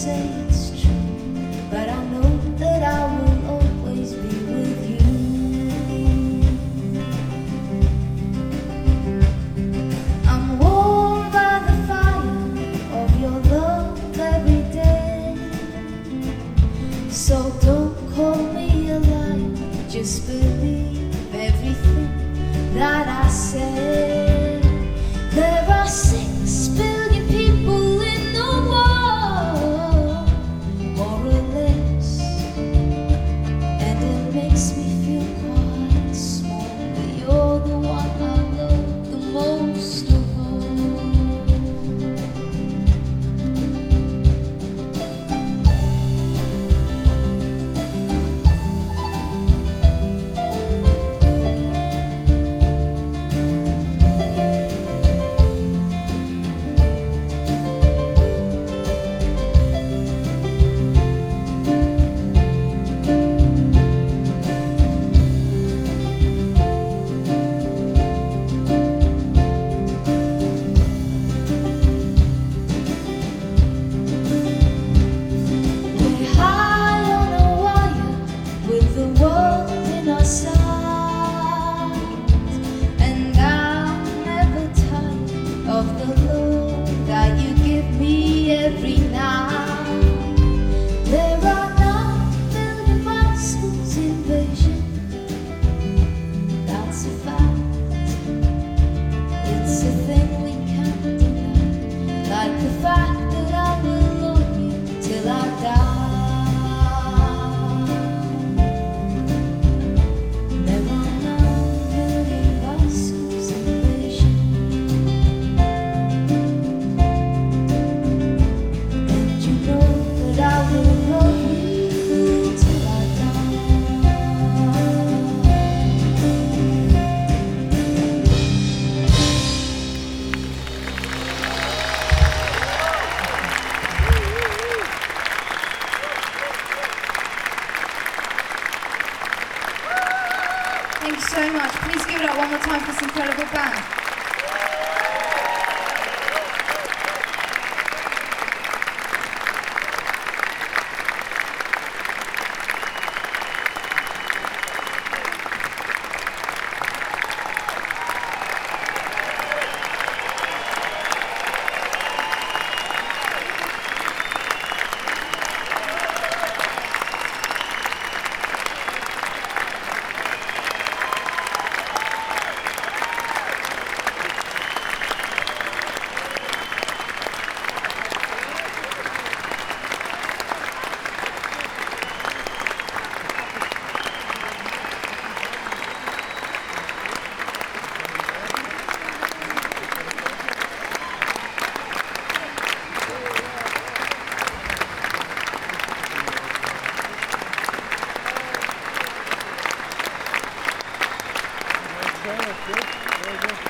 say. Thank you so much. Please give it up one more time for this incredible band. Obrigado.